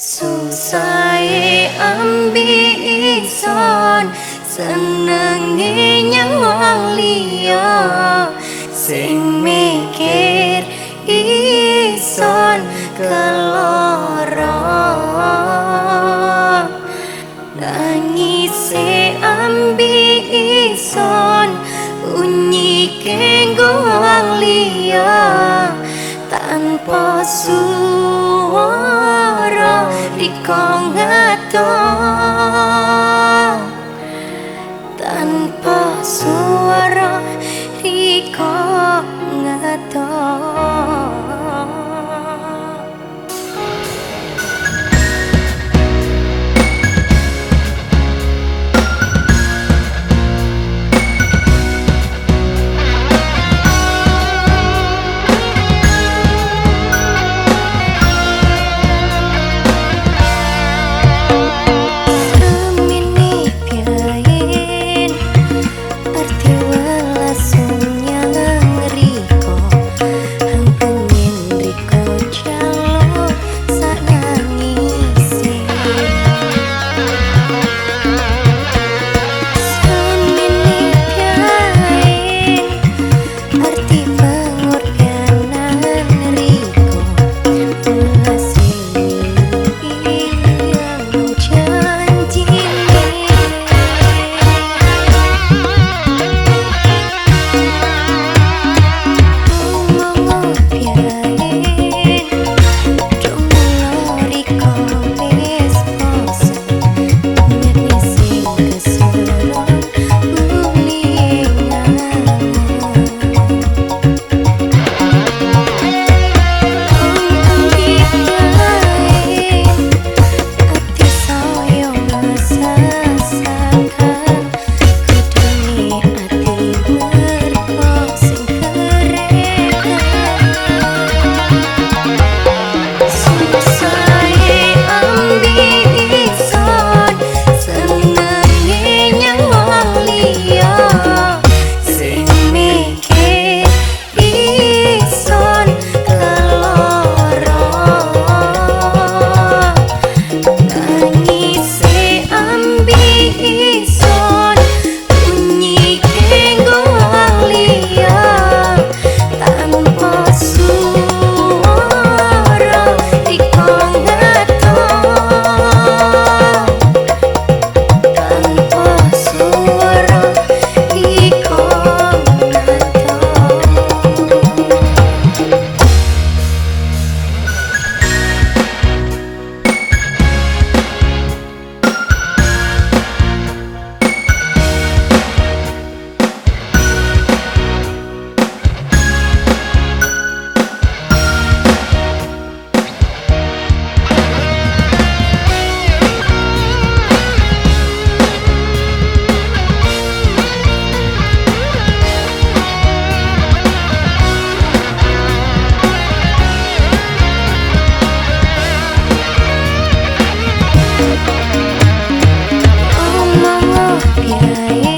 Susahe ambi ison senenge nyawang liya. Sing mikir ison keloro. Nangise ambi ison unyi kenggowang liya. Tanpa suara con gato. Ay.